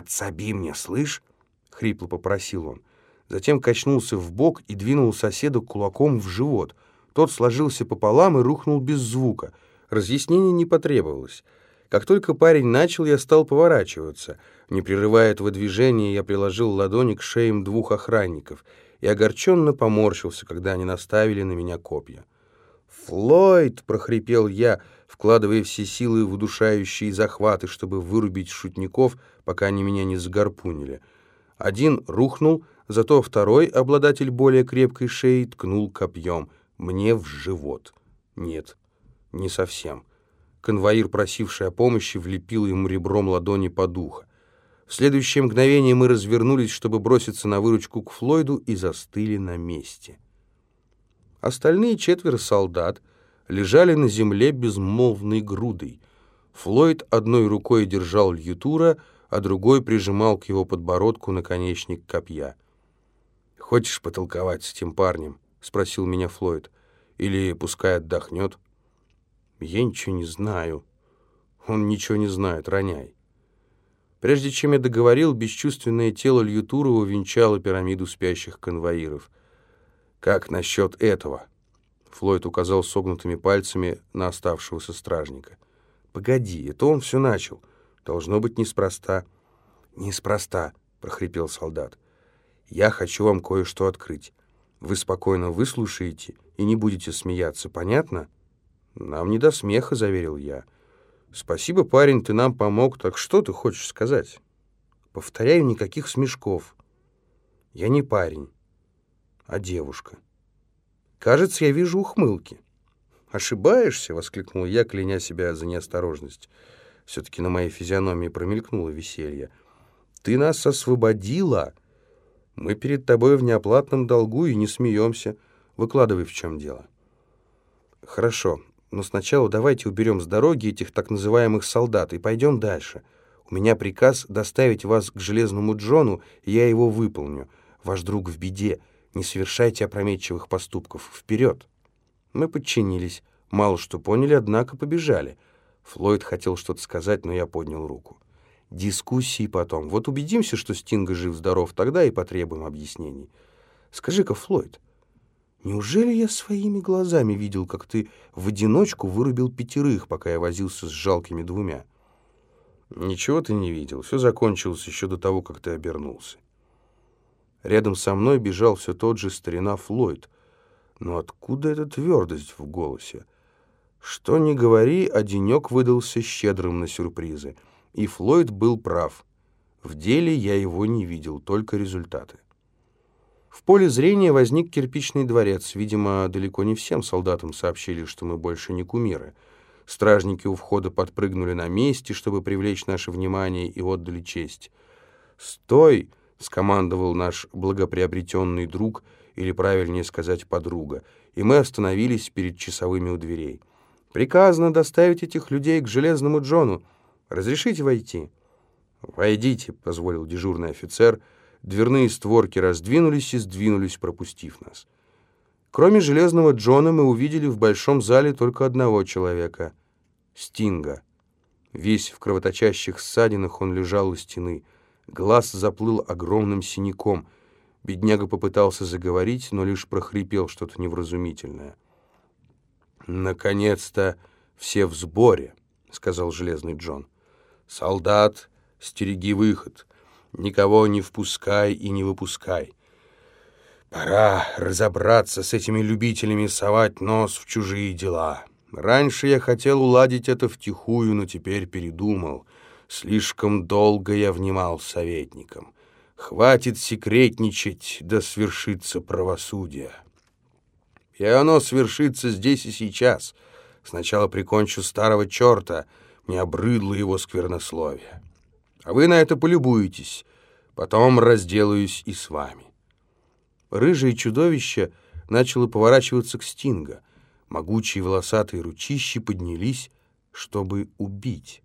«Подсоби мне, слышь?» — хрипло попросил он. Затем качнулся в бок и двинул соседа кулаком в живот. Тот сложился пополам и рухнул без звука. Разъяснений не потребовалось. Как только парень начал, я стал поворачиваться. Не прерывая этого движения, я приложил ладони к шеям двух охранников и огорченно поморщился, когда они наставили на меня копья. «Флойд!» — прохрипел я, вкладывая все силы в удушающие захваты, чтобы вырубить шутников, пока они меня не загорпунили. Один рухнул, зато второй, обладатель более крепкой шеи, ткнул копьем мне в живот. Нет, не совсем. Конвоир, просивший о помощи, влепил ему ребром ладони под ухо. В следующее мгновение мы развернулись, чтобы броситься на выручку к Флойду, и застыли на месте. Остальные четверо солдат лежали на земле безмолвной грудой. Флойд одной рукой держал льютура, а другой прижимал к его подбородку наконечник копья. «Хочешь потолковать с этим парнем?» — спросил меня Флойд. «Или пускай отдохнет?» «Я ничего не знаю». «Он ничего не знает, роняй». Прежде чем я договорил, бесчувственное тело Льютурова венчало пирамиду спящих конвоиров. «Как насчет этого?» Флойд указал согнутыми пальцами на оставшегося стражника. «Погоди, это он все начал. Должно быть неспроста». «Неспроста», — прохрипел солдат. «Я хочу вам кое-что открыть. Вы спокойно выслушаете и не будете смеяться, понятно?» «Нам не до смеха», — заверил я. «Спасибо, парень, ты нам помог. Так что ты хочешь сказать?» «Повторяю, никаких смешков. Я не парень, а девушка. Кажется, я вижу ухмылки». «Ошибаешься?» — воскликнул я, кляня себя за неосторожность. Все-таки на моей физиономии промелькнуло веселье. «Ты нас освободила. Мы перед тобой в неоплатном долгу и не смеемся. Выкладывай, в чем дело». «Хорошо, но сначала давайте уберем с дороги этих так называемых солдат и пойдем дальше. У меня приказ доставить вас к Железному Джону, и я его выполню. Ваш друг в беде. Не совершайте опрометчивых поступков. Вперед!» Мы подчинились. Мало что поняли, однако побежали. Флойд хотел что-то сказать, но я поднял руку. Дискуссии потом. Вот убедимся, что Стинга жив-здоров, тогда и потребуем объяснений. Скажи-ка, Флойд, неужели я своими глазами видел, как ты в одиночку вырубил пятерых, пока я возился с жалкими двумя? Ничего ты не видел. Все закончилось еще до того, как ты обернулся. Рядом со мной бежал все тот же старина Флойд. Но откуда эта твердость в голосе? Что ни говори, а выдался щедрым на сюрпризы. И Флойд был прав. В деле я его не видел, только результаты. В поле зрения возник кирпичный дворец. Видимо, далеко не всем солдатам сообщили, что мы больше не кумиры. Стражники у входа подпрыгнули на месте, чтобы привлечь наше внимание, и отдали честь. «Стой!» — скомандовал наш благоприобретенный друг, или, правильнее сказать, подруга, и мы остановились перед часовыми у дверей. Приказано доставить этих людей к Железному Джону. Разрешите войти?» «Войдите», — позволил дежурный офицер. Дверные створки раздвинулись и сдвинулись, пропустив нас. Кроме Железного Джона мы увидели в большом зале только одного человека — Стинга. Весь в кровоточащих ссадинах он лежал у стены. Глаз заплыл огромным синяком. Бедняга попытался заговорить, но лишь прохрипел что-то невразумительное. «Наконец-то все в сборе», — сказал Железный Джон. «Солдат, стереги выход. Никого не впускай и не выпускай. Пора разобраться с этими любителями совать нос в чужие дела. Раньше я хотел уладить это втихую, но теперь передумал. Слишком долго я внимал советникам. Хватит секретничать, да свершится правосудие». И оно свершится здесь и сейчас. Сначала прикончу старого черта, мне обрыдло его сквернословие. А вы на это полюбуетесь, потом разделаюсь и с вами. Рыжее чудовище начало поворачиваться к Стинга. Могучие волосатые ручищи поднялись, чтобы убить.